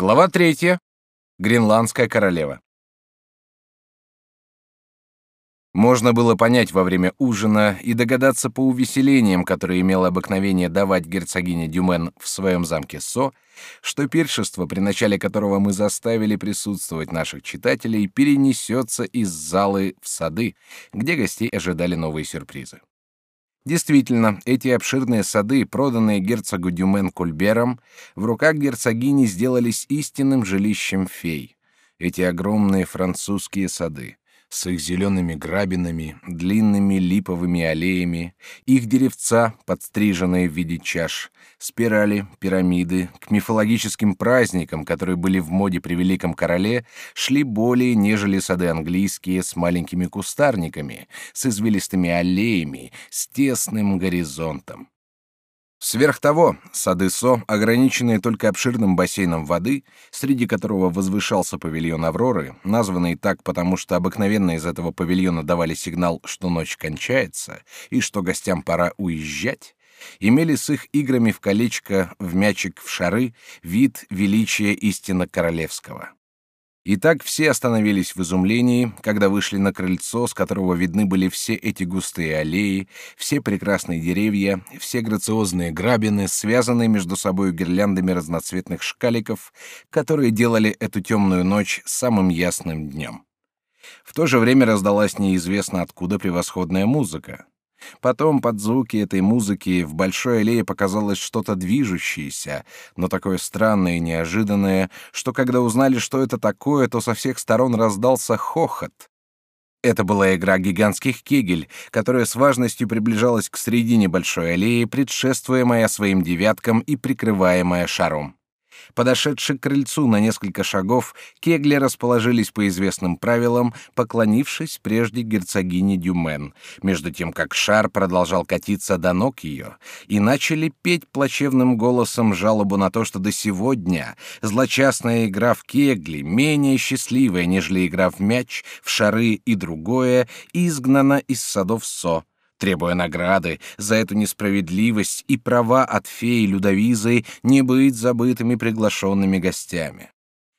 Глава третья. Гренландская королева. Можно было понять во время ужина и догадаться по увеселениям, которые имела обыкновение давать герцогиня Дюмен в своем замке Со, что пиршество, при начале которого мы заставили присутствовать наших читателей, перенесется из залы в сады, где гостей ожидали новые сюрпризы. Действительно, эти обширные сады, проданные герцогу Дюмен Кульбером, в руках герцогини сделались истинным жилищем фей. Эти огромные французские сады с их зелеными грабинами, длинными липовыми аллеями, их деревца, подстриженные в виде чаш, спирали, пирамиды, к мифологическим праздникам, которые были в моде при Великом Короле, шли более, нежели сады английские с маленькими кустарниками, с извилистыми аллеями, с тесным горизонтом. Сверх того, сады Со, ограниченные только обширным бассейном воды, среди которого возвышался павильон Авроры, названный так потому, что обыкновенно из этого павильона давали сигнал, что ночь кончается и что гостям пора уезжать, имели с их играми в колечко, в мячик, в шары вид величия истинно королевского. И так все остановились в изумлении, когда вышли на крыльцо, с которого видны были все эти густые аллеи, все прекрасные деревья, все грациозные грабины, связанные между собой гирляндами разноцветных шкаликов, которые делали эту темную ночь самым ясным днем. В то же время раздалась неизвестно откуда превосходная музыка. Потом под звуки этой музыки в большой аллее показалось что-то движущееся, но такое странное и неожиданное, что когда узнали, что это такое, то со всех сторон раздался хохот. Это была игра гигантских кегель, которая с важностью приближалась к середине большой аллеи, предшествуемая своим девяткам и прикрываемая шаром. Подошедши к крыльцу на несколько шагов, кегли расположились по известным правилам, поклонившись прежде герцогине Дюмен, между тем как шар продолжал катиться до ног ее, и начали петь плачевным голосом жалобу на то, что до сегодня злочастная игра в кегли, менее счастливая, нежели игра в мяч, в шары и другое, изгнана из садов Со, требуя награды за эту несправедливость и права от феи Людовизы не быть забытыми приглашенными гостями.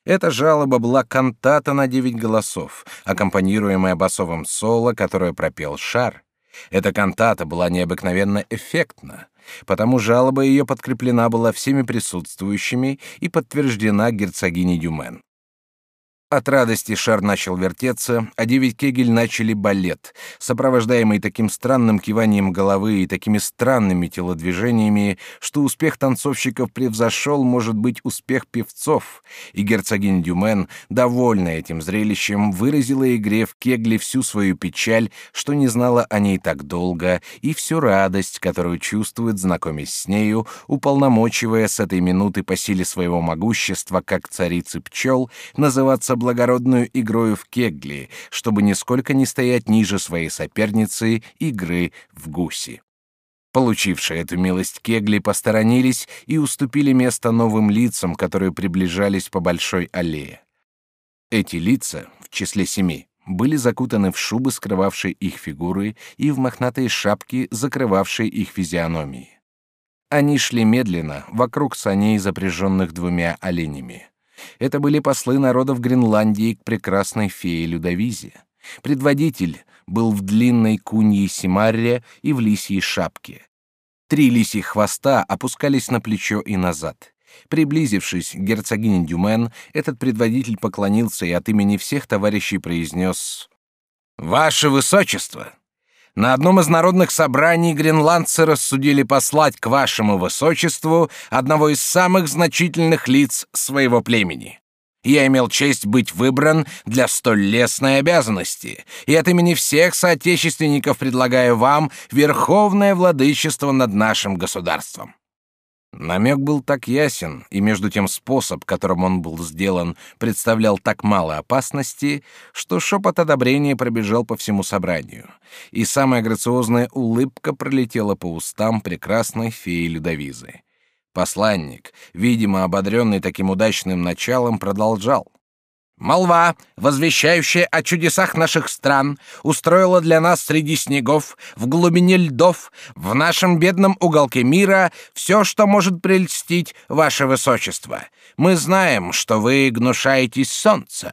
Эта жалоба была кантата на девять голосов, аккомпанируемая басовым соло, которое пропел Шар. Эта кантата была необыкновенно эффектна, потому жалоба ее подкреплена была всеми присутствующими и подтверждена герцогиней Дюмен. От радости шар начал вертеться, а девять кегель начали балет, сопровождаемый таким странным киванием головы и такими странными телодвижениями, что успех танцовщиков превзошел, может быть, успех певцов, и герцогиня Дюмен, довольная этим зрелищем, выразила игре в кегли всю свою печаль, что не знала о ней так долго, и всю радость, которую чувствует, знакомясь с нею, уполномочивая с этой минуты по силе своего могущества, как царицы пчел, называться благородную игрою в кегли, чтобы нисколько не стоять ниже своей соперницы игры в гуси. Получившие эту милость кегли посторонились и уступили место новым лицам, которые приближались по большой аллее. Эти лица, в числе семи, были закутаны в шубы, скрывавшие их фигуры, и в мохнатые шапки, закрывавшие их физиономии. Они шли медленно, вокруг саней, запряженных двумя оленями. Это были послы народов Гренландии к прекрасной фее Людовизе. Предводитель был в длинной куньей симарре и в лисьей шапке. Три лисьих хвоста опускались на плечо и назад. Приблизившись к герцогине Дюмен, этот предводитель поклонился и от имени всех товарищей произнес «Ваше Высочество!» На одном из народных собраний гренландцы рассудили послать к вашему высочеству одного из самых значительных лиц своего племени. Я имел честь быть выбран для столь лестной обязанности, и от имени всех соотечественников предлагаю вам верховное владычество над нашим государством. Намек был так ясен, и между тем способ, которым он был сделан, представлял так мало опасности, что шепот одобрения пробежал по всему собранию, и самая грациозная улыбка пролетела по устам прекрасной феи Людовизы. Посланник, видимо, ободренный таким удачным началом, продолжал. Молва, возвещающая о чудесах наших стран, устроила для нас среди снегов, в глубине льдов, в нашем бедном уголке мира все, что может прельстить ваше высочество. Мы знаем, что вы гнушаетесь солнца».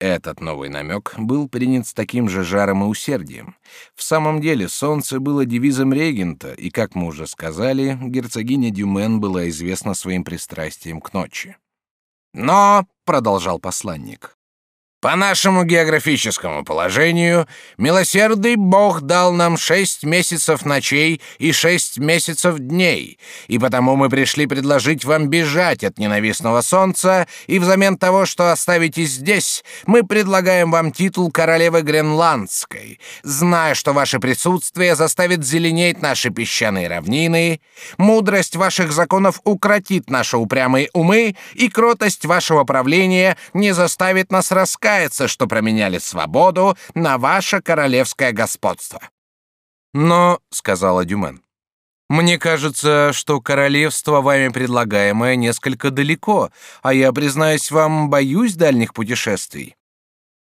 Этот новый намек был принят с таким же жаром и усердием. В самом деле, солнце было девизом регента, и, как мы уже сказали, герцогиня Дюмен была известна своим пристрастием к ночи. Но, продолжал посланник, по нашему географическому положению, милосердный Бог дал нам шесть месяцев ночей и шесть месяцев дней, и потому мы пришли предложить вам бежать от ненавистного солнца, и взамен того, что оставите здесь, мы предлагаем вам титул королевы Гренландской, зная, что ваше присутствие заставит зеленеть наши песчаные равнины, мудрость ваших законов укротит наши упрямые умы, и кротость вашего правления не заставит нас раскаяться, кается, что променяли свободу на ваше королевское господство. Но, сказала Дюмен, мне кажется, что королевство вами предлагаемое несколько далеко, а я признаюсь вам, боюсь дальних путешествий.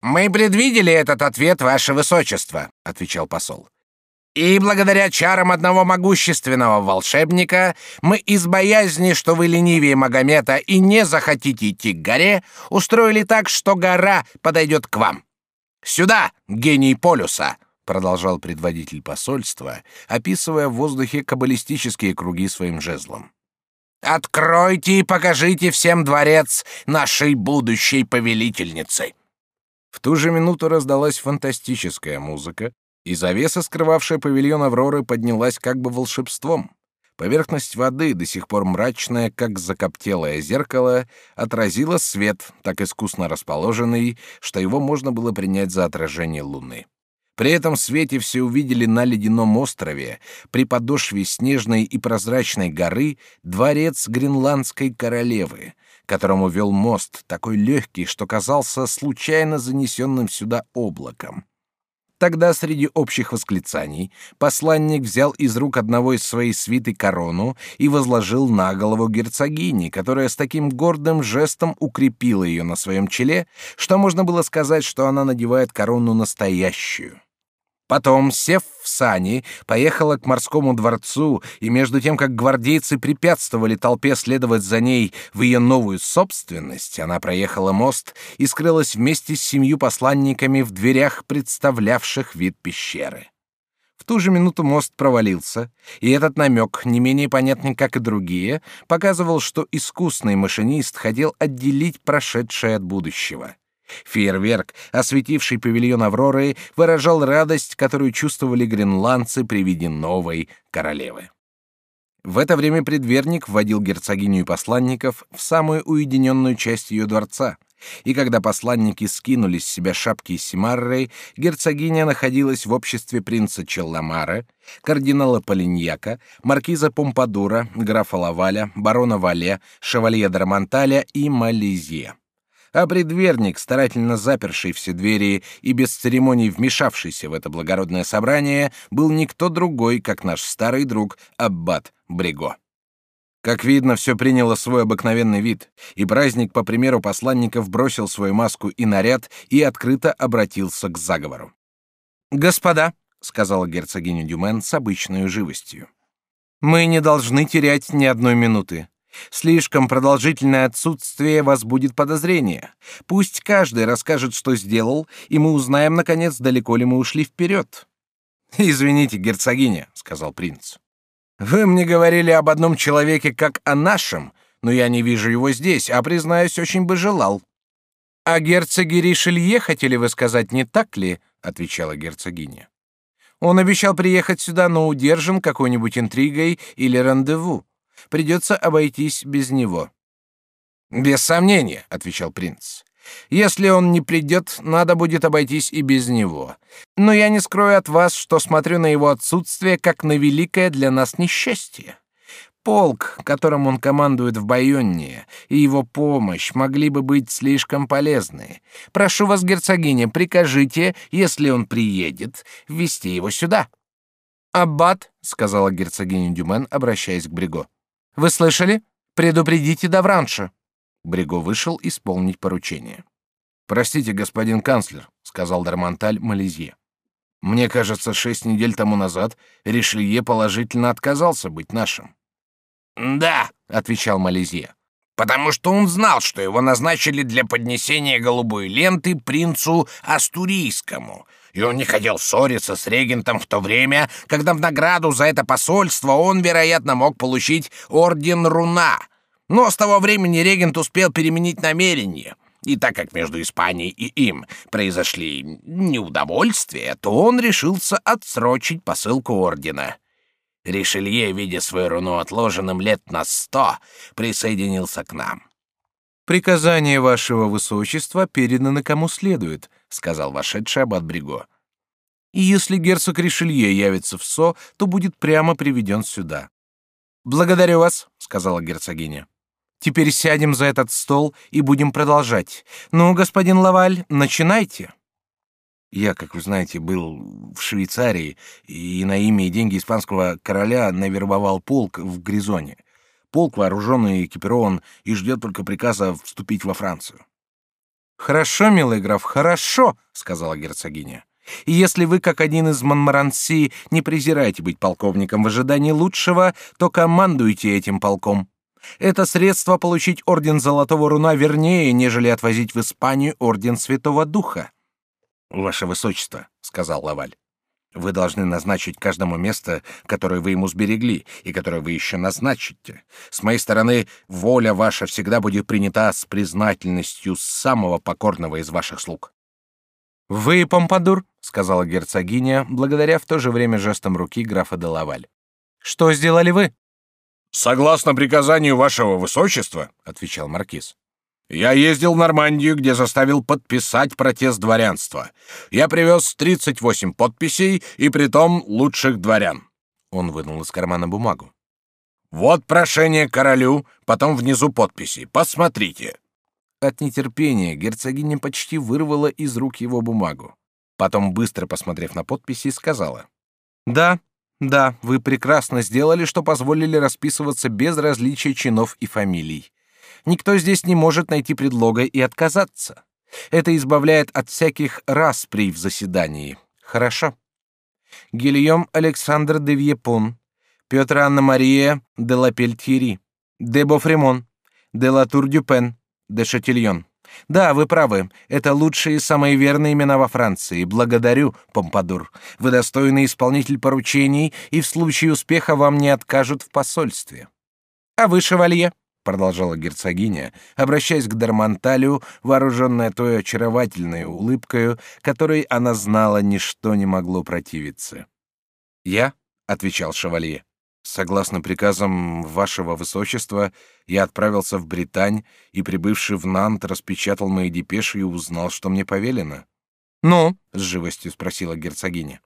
Мы предвидели этот ответ, ваше высочество, отвечал посол. И благодаря чарам одного могущественного волшебника мы из боязни, что вы ленивее Магомета и не захотите идти к горе, устроили так, что гора подойдет к вам. Сюда, гений полюса, продолжал предводитель посольства, описывая в воздухе каббалистические круги своим жезлом. Откройте и покажите всем дворец нашей будущей повелительницы. В ту же минуту раздалась фантастическая музыка, и завеса, скрывавшая павильон Авроры, поднялась как бы волшебством. Поверхность воды, до сих пор мрачная, как закоптелое зеркало, отразила свет, так искусно расположенный, что его можно было принять за отражение луны. При этом свете все увидели на ледяном острове, при подошве снежной и прозрачной горы, дворец гренландской королевы, которому вел мост, такой легкий, что казался случайно занесенным сюда облаком. Тогда среди общих восклицаний посланник взял из рук одного из своей свиты корону и возложил на голову герцогини, которая с таким гордым жестом укрепила ее на своем челе, что можно было сказать, что она надевает корону настоящую. Потом, сев в сани, поехала к морскому дворцу, и между тем, как гвардейцы препятствовали толпе следовать за ней в ее новую собственность, она проехала мост и скрылась вместе с семью посланниками в дверях, представлявших вид пещеры. В ту же минуту мост провалился, и этот намек, не менее понятный, как и другие, показывал, что искусный машинист хотел отделить прошедшее от будущего. Фейерверк, осветивший павильон Авроры, выражал радость, которую чувствовали гренландцы при виде новой королевы. В это время предверник вводил герцогиню и посланников в самую уединенную часть ее дворца, и когда посланники скинули с себя шапки с Симаррой, герцогиня находилась в обществе принца Челламара, кардинала Полиньяка, маркиза Помпадура, графа Лаваля, барона Вале, шевалье Драмонталя и Малезье а предверник, старательно заперший все двери и без церемоний вмешавшийся в это благородное собрание, был никто другой, как наш старый друг Аббат Бриго. Как видно, все приняло свой обыкновенный вид, и праздник, по примеру посланников, бросил свою маску и наряд и открыто обратился к заговору. «Господа», — сказала герцогиня Дюмен с обычной живостью, — «мы не должны терять ни одной минуты. Слишком продолжительное отсутствие возбудит подозрения. Пусть каждый расскажет, что сделал, и мы узнаем, наконец, далеко ли мы ушли вперед. «Извините, герцогиня», — сказал принц. «Вы мне говорили об одном человеке как о нашем, но я не вижу его здесь, а, признаюсь, очень бы желал». «О герцоге Ришелье хотели вы сказать, не так ли?» — отвечала герцогиня. «Он обещал приехать сюда, но удержан какой-нибудь интригой или рандеву. Придется обойтись без него. Без сомнения, отвечал принц. Если он не придет, надо будет обойтись и без него. Но я не скрою от вас, что смотрю на его отсутствие как на великое для нас несчастье. Полк, которым он командует в Байонне, и его помощь могли бы быть слишком полезны. Прошу вас, герцогиня, прикажите, если он приедет, ввести его сюда. Аббат, сказала герцогиня Дюмен, обращаясь к Бриго. Вы слышали? Предупредите Давранша. Бриго вышел исполнить поручение. Простите, господин канцлер, сказал Дармонталь Малезье. Мне кажется, шесть недель тому назад Ришелье положительно отказался быть нашим. Да, отвечал Малезье, потому что он знал, что его назначили для поднесения голубой ленты принцу Астурийскому, и он не хотел ссориться с регентом в то время, когда в награду за это посольство он, вероятно, мог получить орден Руна. Но с того времени регент успел переменить намерение. И так как между Испанией и им произошли неудовольствия, то он решился отсрочить посылку ордена. Ришелье, видя свою руну отложенным лет на сто, присоединился к нам. «Приказание вашего высочества передано кому следует», — сказал вошедший аббат Бриго. «И если герцог Ришелье явится в Со, то будет прямо приведен сюда». «Благодарю вас», — сказала герцогиня. Теперь сядем за этот стол и будем продолжать. Ну, господин Лаваль, начинайте. Я, как вы знаете, был в Швейцарии и на имя и деньги испанского короля навербовал полк в Гризоне. Полк вооруженный и экипирован и ждет только приказа вступить во Францию. Хорошо, милый граф, хорошо, сказала герцогиня. И если вы, как один из Монмаранси, не презираете быть полковником в ожидании лучшего, то командуйте этим полком. Это средство получить орден Золотого Руна вернее, нежели отвозить в Испанию орден Святого Духа. Ваше Высочество, сказал Лаваль, вы должны назначить каждому место, которое вы ему сберегли и которое вы еще назначите. С моей стороны, воля ваша всегда будет принята с признательностью самого покорного из ваших слуг. Вы, Помпадур, сказала герцогиня, благодаря в то же время жестом руки графа де Лаваль. Что сделали вы? Согласно приказанию вашего высочества, отвечал маркиз. Я ездил в Нормандию, где заставил подписать протест дворянства. Я привез 38 подписей, и притом лучших дворян. Он вынул из кармана бумагу. Вот прошение королю, потом внизу подписи. Посмотрите. От нетерпения герцогиня почти вырвала из рук его бумагу. Потом, быстро посмотрев на подписи, сказала: "Да, да, вы прекрасно сделали, что позволили расписываться без различия чинов и фамилий. Никто здесь не может найти предлога и отказаться. Это избавляет от всяких расприй в заседании. Хорошо. Гильем Александр де Вьепон, Петр Анна Мария де Лапельтьери, де Бофремон, де Латур-Дюпен, де Шатильон. Да, вы правы. Это лучшие и самые верные имена во Франции. Благодарю, Помпадур. Вы достойный исполнитель поручений, и в случае успеха вам не откажут в посольстве. А вы, шевалье, продолжала герцогиня, обращаясь к Дармонталю, вооруженная той очаровательной улыбкой, которой она знала, ничто не могло противиться. Я, отвечал шевалье. Согласно приказам вашего высочества, я отправился в Британь и, прибывший в Нант, распечатал мои депеши и узнал, что мне повелено. Ну, с живостью спросила герцогиня.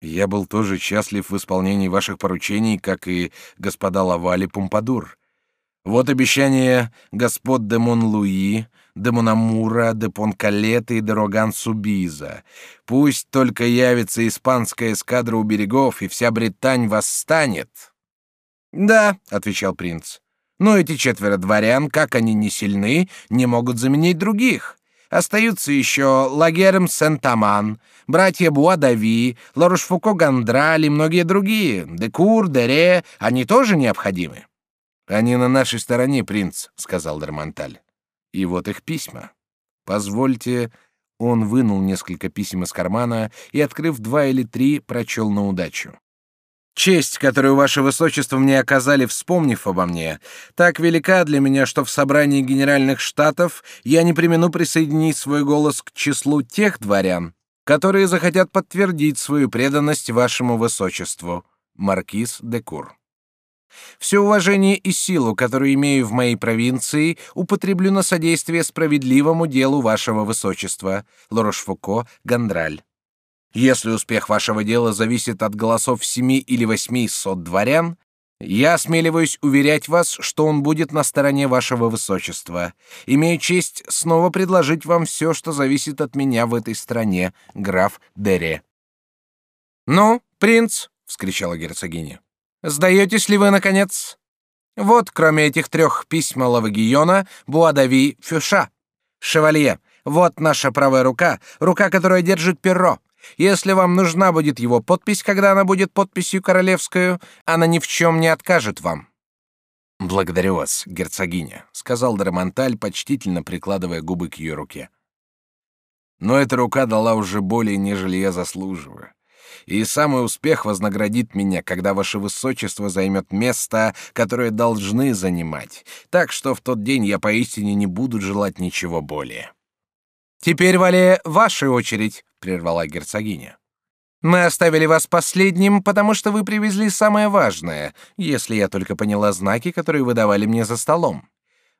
Я был тоже счастлив в исполнении ваших поручений, как и господа Лавали Помпадур. Вот обещание господ де Монлуи, де Монамура, де Понкалета и де Роган Субиза. Пусть только явится испанская эскадра у берегов, и вся Британь восстанет. Да, отвечал принц. Но эти четверо дворян, как они не сильны, не могут заменить других. Остаются еще Лагерм Сент-Аман, братья Буадави, Ларошфуко Гандраль и многие другие. Декур, Дере, они тоже необходимы. Они на нашей стороне, принц, сказал Дармонталь. И вот их письма. Позвольте, он вынул несколько писем из кармана и, открыв два или три, прочел на удачу. Честь, которую ваше высочество мне оказали, вспомнив обо мне, так велика для меня, что в собрании генеральных штатов я не примену присоединить свой голос к числу тех дворян, которые захотят подтвердить свою преданность вашему высочеству, маркиз де Кур. Все уважение и силу, которую имею в моей провинции, употреблю на содействие справедливому делу вашего высочества, Лорошфуко, Гандраль. Если успех вашего дела зависит от голосов семи или восьми сот дворян, я осмеливаюсь уверять вас, что он будет на стороне вашего высочества. Имею честь снова предложить вам все, что зависит от меня в этой стране, граф Дере. Ну, принц, вскричала герцогиня. Сдаетесь ли вы, наконец? Вот, кроме этих трех письма Лавагиона, Буадави, Фюша. Шевалье, Вот наша правая рука, рука, которая держит перо. Если вам нужна будет его подпись, когда она будет подписью королевскую, она ни в чем не откажет вам. Благодарю вас, герцогиня, сказал Драмонталь, почтительно прикладывая губы к ее руке. Но эта рука дала уже более, нежели я заслуживаю. И самый успех вознаградит меня, когда ваше высочество займет место, которое должны занимать. Так что в тот день я поистине не буду желать ничего более. Теперь, Вале, ваша очередь, прервала герцогиня. Мы оставили вас последним, потому что вы привезли самое важное, если я только поняла знаки, которые вы давали мне за столом.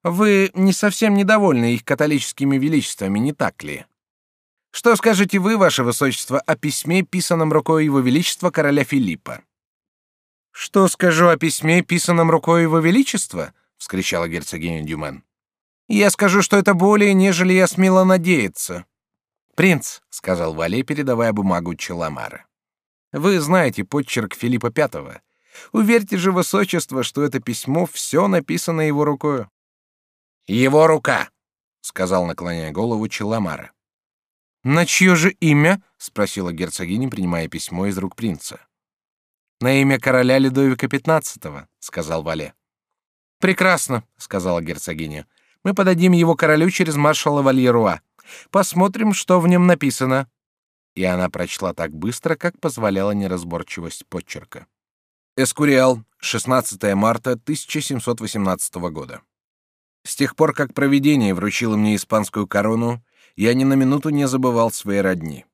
Вы не совсем недовольны их католическими величествами, не так ли? Что скажете вы, ваше высочество, о письме, писанном рукой его величества короля Филиппа? Что скажу о письме, писанном рукой его величества? вскричала герцогиня Дюмен. Я скажу, что это более, нежели я смела надеяться. «Принц», — сказал Вале, передавая бумагу Челамара. «Вы знаете почерк Филиппа V. Уверьте же, высочество, что это письмо все написано его рукой». «Его рука», — сказал, наклоняя голову Челамара. «На чье же имя?» — спросила герцогиня, принимая письмо из рук принца. «На имя короля Людовика XV», — сказал Вале. «Прекрасно», — сказала герцогиня. «Мы подадим его королю через маршала Вальеруа. Посмотрим, что в нем написано. И она прочла так быстро, как позволяла неразборчивость почерка. Эскуриал, 16 марта 1718 года. С тех пор, как провидение вручило мне испанскую корону, я ни на минуту не забывал своей родни.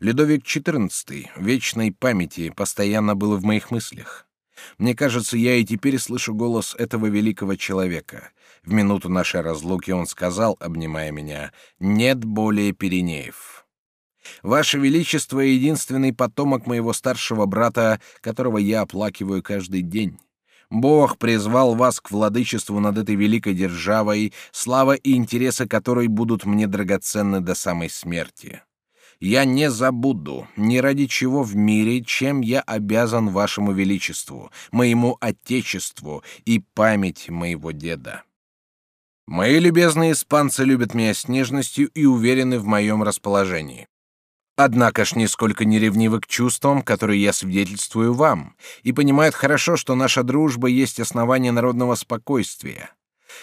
Людовик XIV, вечной памяти, постоянно был в моих мыслях. Мне кажется, я и теперь слышу голос этого великого человека. В минуту нашей разлуки он сказал, обнимая меня, «Нет более Пиренеев». Ваше Величество — единственный потомок моего старшего брата, которого я оплакиваю каждый день. Бог призвал вас к владычеству над этой великой державой, слава и интересы которой будут мне драгоценны до самой смерти. Я не забуду ни ради чего в мире, чем я обязан вашему величеству, моему отечеству и память моего деда. Мои любезные испанцы любят меня с нежностью и уверены в моем расположении. Однако ж нисколько не ревнивы к чувствам, которые я свидетельствую вам, и понимают хорошо, что наша дружба есть основание народного спокойствия.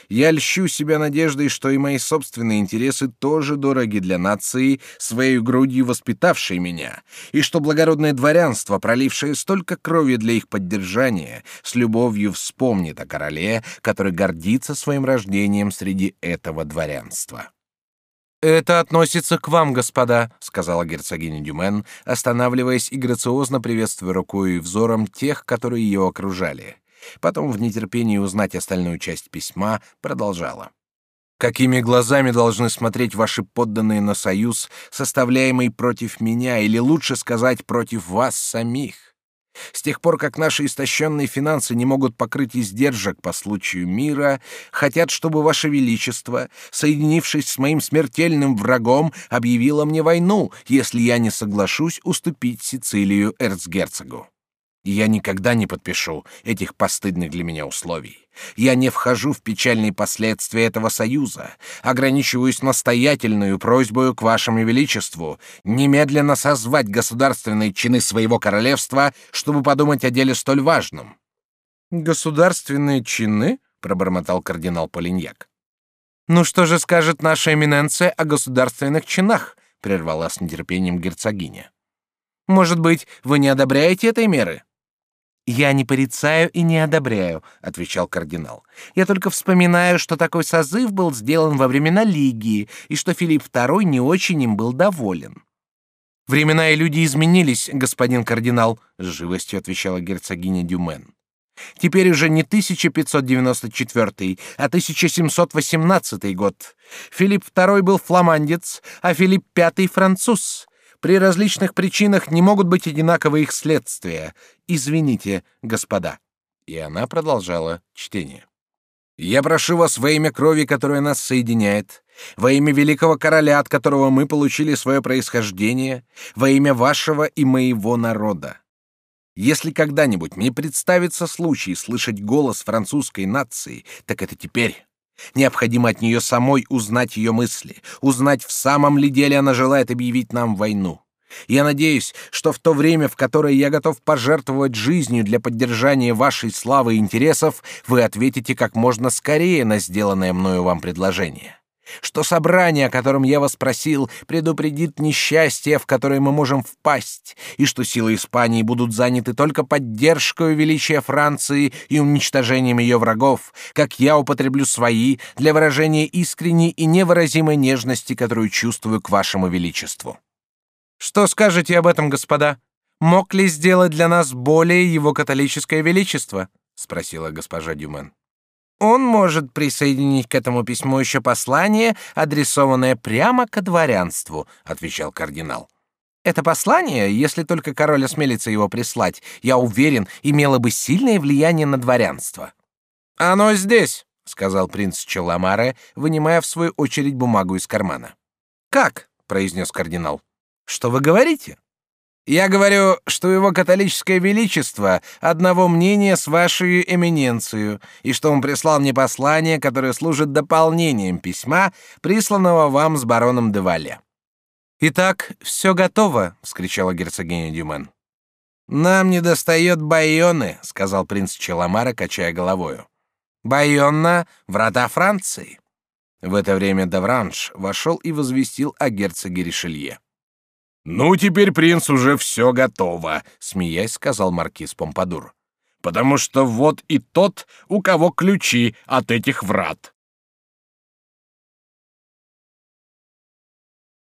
Я льщу себя надеждой, что и мои собственные интересы тоже дороги для нации, своей грудью воспитавшей меня, и что благородное дворянство, пролившее столько крови для их поддержания, с любовью вспомнит о короле, который гордится своим рождением среди этого дворянства. «Это относится к вам, господа», — сказала герцогиня Дюмен, останавливаясь и грациозно приветствуя рукой и взором тех, которые ее окружали. Потом, в нетерпении узнать остальную часть письма, продолжала. «Какими глазами должны смотреть ваши подданные на союз, составляемый против меня, или лучше сказать, против вас самих? С тех пор, как наши истощенные финансы не могут покрыть издержек по случаю мира, хотят, чтобы ваше величество, соединившись с моим смертельным врагом, объявило мне войну, если я не соглашусь уступить Сицилию эрцгерцогу. Я никогда не подпишу этих постыдных для меня условий. Я не вхожу в печальные последствия этого союза. Ограничиваюсь настоятельную просьбой к вашему величеству немедленно созвать государственные чины своего королевства, чтобы подумать о деле столь важном. Государственные чины? пробормотал кардинал Полиньяк. Ну что же скажет наша эминенция о государственных чинах? прервала с нетерпением герцогиня. Может быть, вы не одобряете этой меры? «Я не порицаю и не одобряю», — отвечал кардинал. «Я только вспоминаю, что такой созыв был сделан во времена Лигии, и что Филипп II не очень им был доволен». «Времена и люди изменились, господин кардинал», — с живостью отвечала герцогиня Дюмен. «Теперь уже не 1594, а 1718 год. Филипп II был фламандец, а Филипп V — француз. При различных причинах не могут быть одинаковы их следствия. Извините, господа. И она продолжала чтение. Я прошу вас во имя крови, которая нас соединяет, во имя великого короля, от которого мы получили свое происхождение, во имя вашего и моего народа. Если когда-нибудь мне представится случай слышать голос французской нации, так это теперь. Необходимо от нее самой узнать ее мысли, узнать, в самом ли деле она желает объявить нам войну. Я надеюсь, что в то время, в которое я готов пожертвовать жизнью для поддержания вашей славы и интересов, вы ответите как можно скорее на сделанное мною вам предложение. Что собрание, о котором я вас просил, предупредит несчастье, в которое мы можем впасть, и что силы Испании будут заняты только поддержкой величия Франции и уничтожением ее врагов, как я употреблю свои для выражения искренней и невыразимой нежности, которую чувствую к вашему величеству. Что скажете об этом, господа? Мог ли сделать для нас более его католическое величество? спросила госпожа Дюмен. Он может присоединить к этому письму еще послание, адресованное прямо к дворянству, отвечал кардинал. Это послание, если только король осмелится его прислать, я уверен, имело бы сильное влияние на дворянство. Оно здесь, сказал принц Челамаре, вынимая в свою очередь бумагу из кармана. Как? произнес кардинал. Что вы говорите? Я говорю, что его католическое величество одного мнения с вашей эминенцией, и что он прислал мне послание, которое служит дополнением письма, присланного вам с бароном де Вале. Итак, все готово, вскричала герцогиня Дюмен. Нам не достает Байоны, сказал принц Челамара, качая головою. Байонна — врата Франции. В это время Давранж вошел и возвестил о герцоге Ришелье. «Ну, теперь, принц, уже все готово», — смеясь сказал маркиз Помпадур. «Потому что вот и тот, у кого ключи от этих врат».